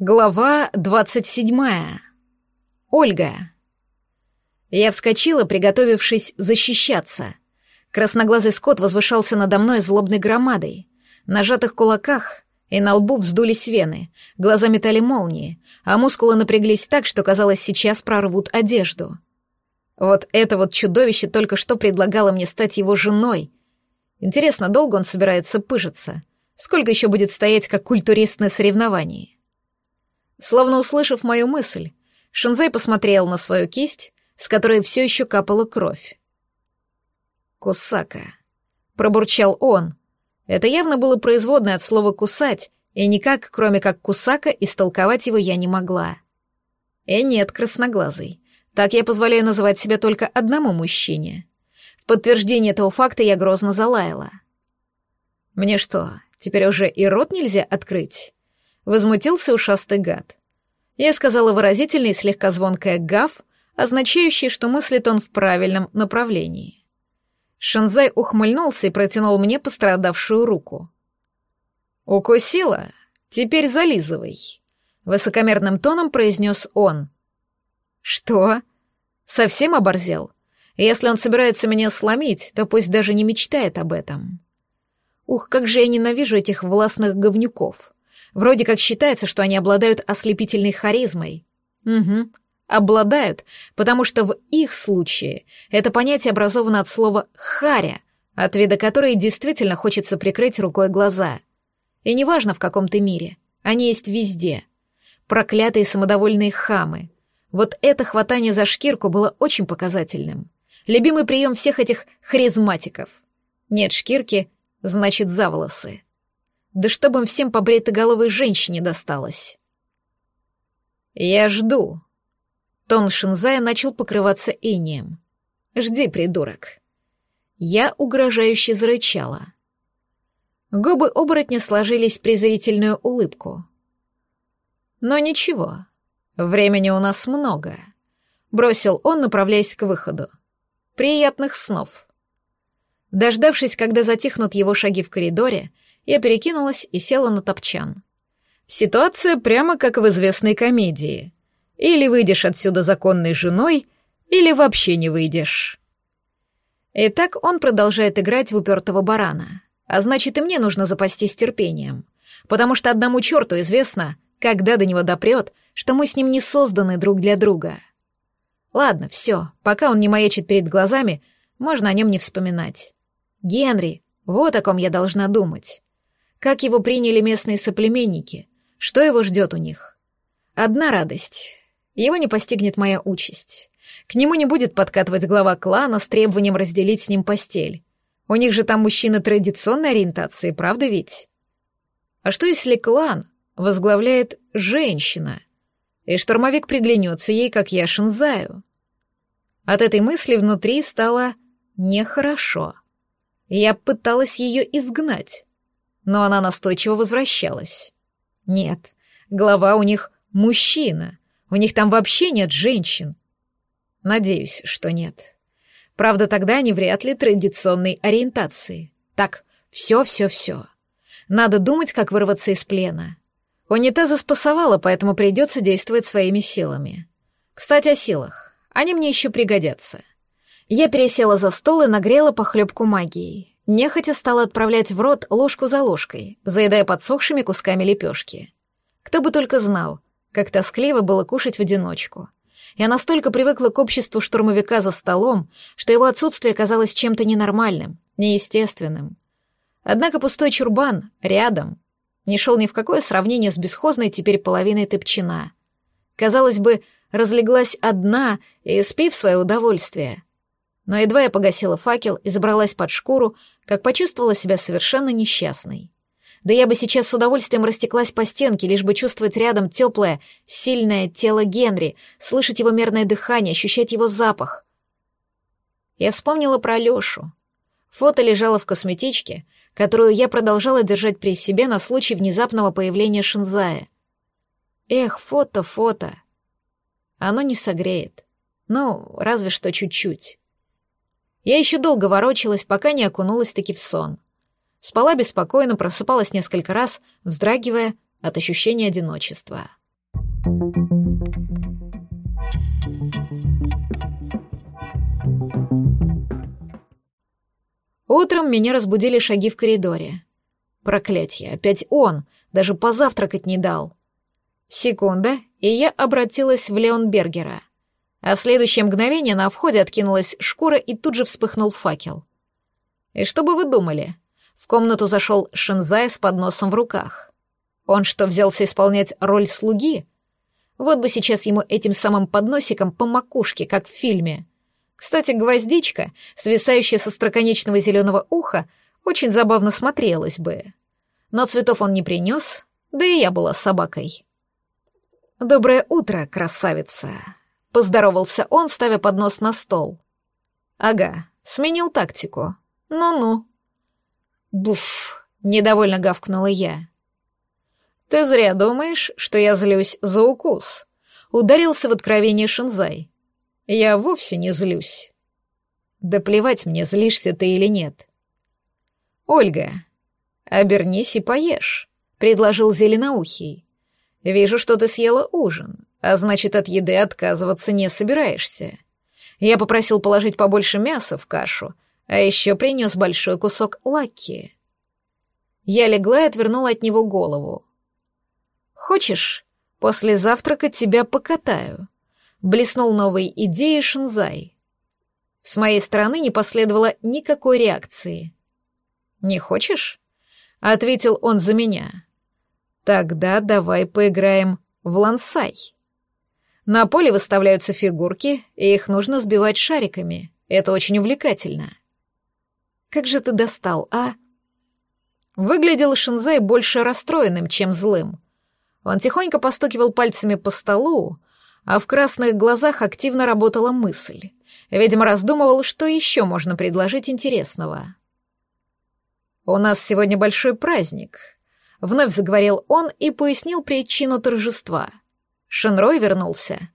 Глава двадцать седьмая. Ольга. Я вскочила, приготовившись защищаться. Красноглазый скот возвышался надо мной злобной громадой. На сжатых кулаках и на лбу вздулись вены, глаза метали молнии, а мускулы напряглись так, что, казалось, сейчас прорвут одежду. Вот это вот чудовище только что предлагало мне стать его женой. Интересно, долго он собирается пыжиться? Сколько еще будет стоять, как культурист на соревновании? Словно услышав мою мысль, Шинзай посмотрел на свою кисть, с которой все еще капала кровь. «Кусака», — пробурчал он. Это явно было производное от слова «кусать», и никак, кроме как «кусака», истолковать его я не могла. Э, нет, красноглазый. Так я позволяю называть себя только одному мужчине. В подтверждение этого факта я грозно залаяла. «Мне что, теперь уже и рот нельзя открыть?» Возмутился ушастый гад. Я сказала выразительный и слегка звонкое «гав», означающий, что мыслит он в правильном направлении. Шанзай ухмыльнулся и протянул мне пострадавшую руку. «Укусила? Теперь зализывай», — высокомерным тоном произнес он. «Что? Совсем оборзел? Если он собирается меня сломить, то пусть даже не мечтает об этом. Ух, как же я ненавижу этих властных говнюков. Вроде как считается, что они обладают ослепительной харизмой. Угу, обладают, потому что в их случае это понятие образовано от слова «харя», от вида которой действительно хочется прикрыть рукой глаза. И неважно, в каком ты мире, они есть везде. Проклятые самодовольные хамы. Вот это хватание за шкирку было очень показательным. Любимый прием всех этих харизматиков. Нет шкирки, значит, за волосы. Да чтобы им всем по брейтоголовой женщине досталось. «Я жду». Тон Шинзая начал покрываться инием. «Жди, придурок». Я угрожающе зарычала. Губы оборотня сложились презрительную улыбку. «Но ничего, времени у нас много», — бросил он, направляясь к выходу. «Приятных снов». Дождавшись, когда затихнут его шаги в коридоре, я перекинулась и села на топчан. Ситуация прямо как в известной комедии. Или выйдешь отсюда законной женой, или вообще не выйдешь. И так он продолжает играть в упертого барана. А значит, и мне нужно запастись терпением. Потому что одному черту известно, когда до него допрет, что мы с ним не созданы друг для друга. Ладно, все, пока он не маячит перед глазами, можно о нем не вспоминать. Генри, вот о ком я должна думать. Как его приняли местные соплеменники? Что его ждет у них? Одна радость. Его не постигнет моя участь. К нему не будет подкатывать глава клана с требованием разделить с ним постель. У них же там мужчины традиционной ориентации, правда ведь? А что если клан возглавляет женщина, и штурмовик приглянется ей, как я Шинзаю? От этой мысли внутри стало нехорошо. Я пыталась ее изгнать, но она настойчиво возвращалась. Нет, глава у них мужчина, у них там вообще нет женщин. Надеюсь, что нет. Правда, тогда они вряд ли традиционной ориентации. Так, все-все-все. Надо думать, как вырваться из плена. Унитаза спасовала, поэтому придется действовать своими силами. Кстати, о силах. Они мне еще пригодятся. Я пересела за стол и нагрела похлебку магией. Нехотя стала отправлять в рот ложку за ложкой, заедая подсохшими кусками лепешки. Кто бы только знал, как тоскливо было кушать в одиночку. Я настолько привыкла к обществу штурмовика за столом, что его отсутствие казалось чем-то ненормальным, неестественным. Однако пустой чурбан рядом не шел ни в какое сравнение с бесхозной теперь половиной топчина. Казалось бы, разлеглась одна и спи в свое удовольствие. Но едва я погасила факел и забралась под шкуру, как почувствовала себя совершенно несчастной. Да я бы сейчас с удовольствием растеклась по стенке, лишь бы чувствовать рядом теплое, сильное тело Генри, слышать его мерное дыхание, ощущать его запах. Я вспомнила про Лёшу. Фото лежало в косметичке, которую я продолжала держать при себе на случай внезапного появления Шинзая. Эх, фото, фото. Оно не согреет. Ну, разве что чуть-чуть. Я еще долго ворочалась, пока не окунулась таки в сон. Спала беспокойно, просыпалась несколько раз, вздрагивая от ощущения одиночества. Утром меня разбудили шаги в коридоре. Проклятье, опять он, даже позавтракать не дал. Секунда, и я обратилась в Леон Бергера. А в следующее мгновение на входе откинулась шкура и тут же вспыхнул факел. И что бы вы думали? В комнату зашел Шинзай с подносом в руках. Он что, взялся исполнять роль слуги? Вот бы сейчас ему этим самым подносиком по макушке, как в фильме. Кстати, гвоздичка, свисающая со строконечного зеленого уха, очень забавно смотрелась бы. Но цветов он не принес, да и я была собакой. «Доброе утро, красавица!» — поздоровался он, ставя поднос на стол. «Ага, сменил тактику. Ну-ну». «Буф!» — недовольно гавкнула я. «Ты зря думаешь, что я злюсь за укус», — ударился в откровение Шинзай. «Я вовсе не злюсь». «Да плевать мне, злишься ты или нет». «Ольга, обернись и поешь», — предложил Зеленоухий. Вижу, что ты съела ужин, а значит, от еды отказываться не собираешься. Я попросил положить побольше мяса в кашу, а еще принес большой кусок лаки. Я легла и отвернула от него голову. «Хочешь, после завтрака тебя покатаю?» Блеснул новой идеей Шинзай. С моей стороны не последовало никакой реакции. «Не хочешь?» — ответил он за меня. Тогда давай поиграем в лансай. На поле выставляются фигурки, и их нужно сбивать шариками. Это очень увлекательно. Как же ты достал, а? Выглядел Шинзай больше расстроенным, чем злым. Он тихонько постукивал пальцами по столу, а в красных глазах активно работала мысль. Видимо, раздумывал, что еще можно предложить интересного. «У нас сегодня большой праздник», Вновь заговорил он и пояснил причину торжества. Шенрой вернулся.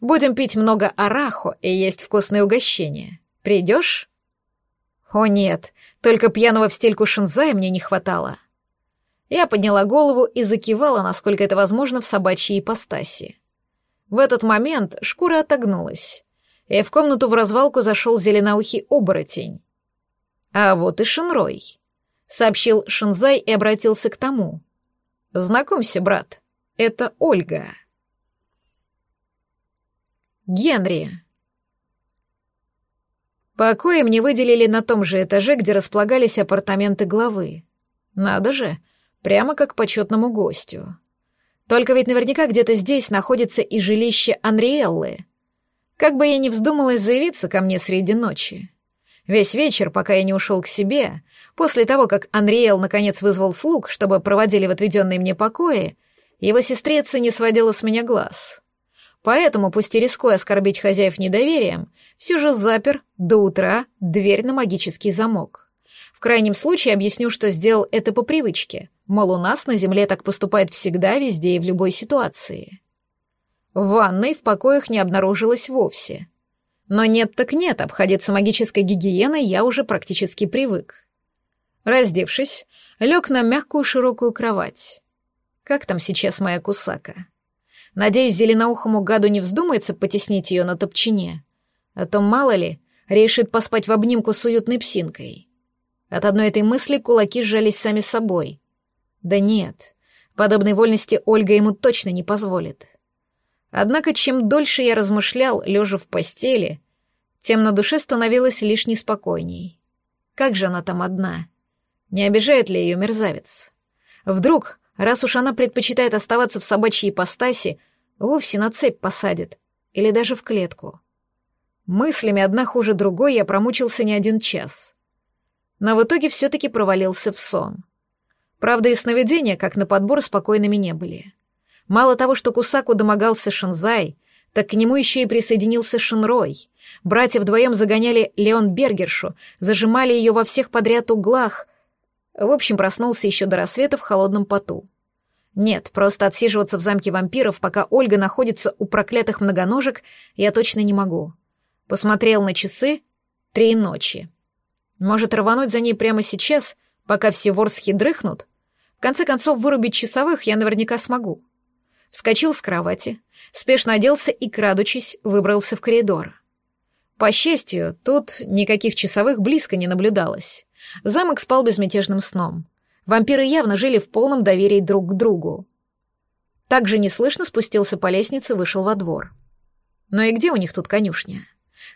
Будем пить много арахо и есть вкусные угощения. Придешь? О нет, только пьяного в стельку шинзая мне не хватало. Я подняла голову и закивала, насколько это возможно в собачьей ипостаси. В этот момент шкура отогнулась, и в комнату в развалку зашел зеленоухий оборотень. А вот и Шинрой сообщил Шинзай и обратился к тому. «Знакомься, брат, это Ольга». Генри. Покои мне выделили на том же этаже, где располагались апартаменты главы. Надо же, прямо как почетному гостю. Только ведь наверняка где-то здесь находится и жилище Анриэллы. Как бы я ни вздумалась заявиться ко мне среди ночи. Весь вечер, пока я не ушел к себе, после того, как Анриэл наконец вызвал слуг, чтобы проводили в отведенные мне покои, его сестрица не сводила с меня глаз. Поэтому, пусть и рискуя оскорбить хозяев недоверием, все же запер до утра дверь на магический замок. В крайнем случае объясню, что сделал это по привычке, мол, у нас на земле так поступает всегда, везде и в любой ситуации. В ванной в покоях не обнаружилось вовсе — но нет так нет, обходиться магической гигиеной я уже практически привык. Раздевшись, лег на мягкую широкую кровать. Как там сейчас моя кусака? Надеюсь, зеленоухому гаду не вздумается потеснить ее на топчине. А то, мало ли, решит поспать в обнимку с уютной псинкой. От одной этой мысли кулаки сжались сами собой. Да нет, подобной вольности Ольга ему точно не позволит. Однако чем дольше я размышлял, лежа в постели, тем на душе становилось лишь неспокойней. Как же она там одна? Не обижает ли ее мерзавец? Вдруг, раз уж она предпочитает оставаться в собачьей ипостаси, вовсе на цепь посадит или даже в клетку. Мыслями одна хуже другой я промучился не один час. Но в итоге все-таки провалился в сон. Правда, и сновидения, как на подбор, спокойными не были. Мало того, что Кусаку домогался Шинзай, так к нему еще и присоединился Шинрой. Братья вдвоем загоняли Леон Бергершу, зажимали ее во всех подряд углах. В общем, проснулся еще до рассвета в холодном поту. Нет, просто отсиживаться в замке вампиров, пока Ольга находится у проклятых многоножек, я точно не могу. Посмотрел на часы — три ночи. Может, рвануть за ней прямо сейчас, пока все ворсхи дрыхнут? В конце концов, вырубить часовых я наверняка смогу. вскочил с кровати, спешно оделся и, крадучись, выбрался в коридор. По счастью, тут никаких часовых близко не наблюдалось. Замок спал безмятежным сном. Вампиры явно жили в полном доверии друг к другу. Также неслышно спустился по лестнице, вышел во двор. Но и где у них тут конюшня?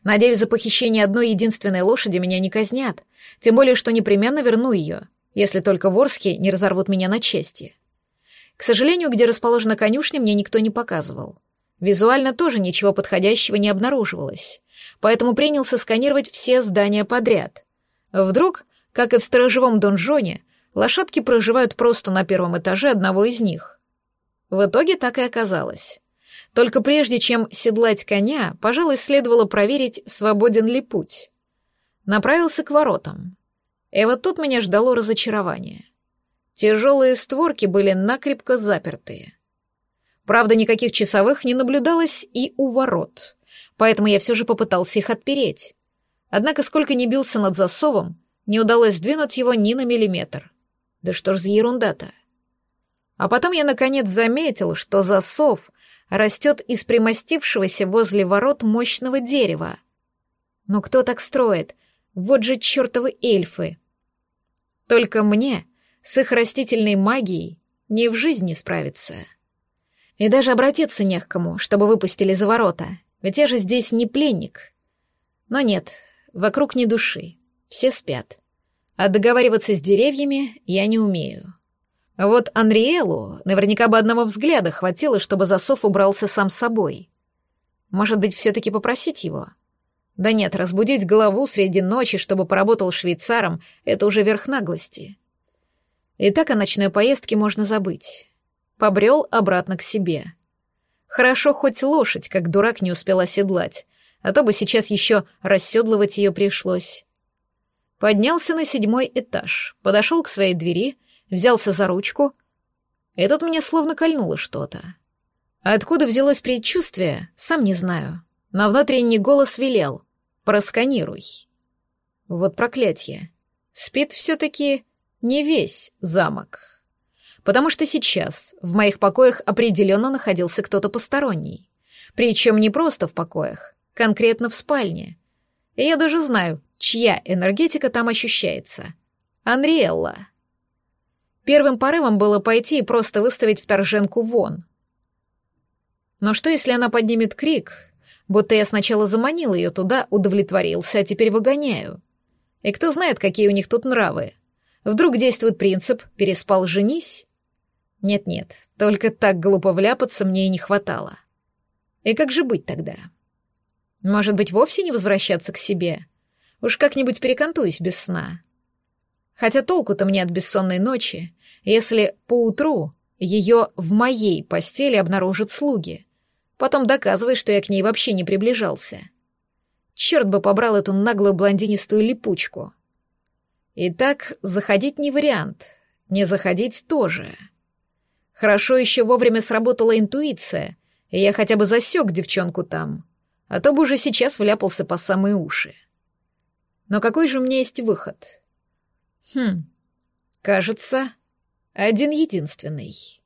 Надеюсь, за похищение одной единственной лошади меня не казнят, тем более, что непременно верну ее, если только ворские не разорвут меня на части. К сожалению, где расположена конюшня, мне никто не показывал. Визуально тоже ничего подходящего не обнаруживалось, поэтому принялся сканировать все здания подряд. Вдруг, как и в сторожевом донжоне, лошадки проживают просто на первом этаже одного из них. В итоге так и оказалось. Только прежде чем седлать коня, пожалуй, следовало проверить, свободен ли путь. Направился к воротам. И вот тут меня ждало разочарование. Тяжелые створки были накрепко запертые. Правда, никаких часовых не наблюдалось и у ворот, поэтому я все же попытался их отпереть. Однако, сколько ни бился над засовом, не удалось сдвинуть его ни на миллиметр. Да что ж за ерунда-то? А потом я наконец заметил, что засов растет из примостившегося возле ворот мощного дерева. Но кто так строит? Вот же чертовы эльфы! Только мне с их растительной магией не в жизни справиться. И даже обратиться не к кому, чтобы выпустили за ворота, ведь я же здесь не пленник. Но нет, вокруг ни души, все спят. А договариваться с деревьями я не умею. Вот Анриэлу наверняка бы одного взгляда хватило, чтобы засов убрался сам собой. Может быть, все-таки попросить его? Да нет, разбудить голову среди ночи, чтобы поработал швейцаром, это уже верх наглости. И так о ночной поездке можно забыть. Побрел обратно к себе. Хорошо хоть лошадь, как дурак, не успел оседлать, а то бы сейчас еще расседлывать ее пришлось. Поднялся на седьмой этаж, подошел к своей двери, взялся за ручку, и тут мне словно кольнуло что-то. Откуда взялось предчувствие, сам не знаю, но внутренний голос велел «Просканируй». Вот проклятие. Спит все-таки не весь замок. Потому что сейчас в моих покоях определенно находился кто-то посторонний. Причем не просто в покоях, конкретно в спальне. И я даже знаю, чья энергетика там ощущается. Анриэлла. Первым порывом было пойти и просто выставить вторженку вон. Но что, если она поднимет крик, будто я сначала заманил ее туда, удовлетворился, а теперь выгоняю? И кто знает, какие у них тут нравы? Вдруг действует принцип «переспал, женись»? Нет-нет, только так глупо вляпаться мне и не хватало. И как же быть тогда? Может быть, вовсе не возвращаться к себе? Уж как-нибудь перекантуюсь без сна. Хотя толку-то мне от бессонной ночи, если поутру ее в моей постели обнаружат слуги. Потом доказывай, что я к ней вообще не приближался. Черт бы побрал эту наглую блондинистую липучку. Итак, заходить не вариант, не заходить тоже. Хорошо еще вовремя сработала интуиция, и я хотя бы засек девчонку там, а то бы уже сейчас вляпался по самые уши. Но какой же у меня есть выход? Хм, кажется, один единственный.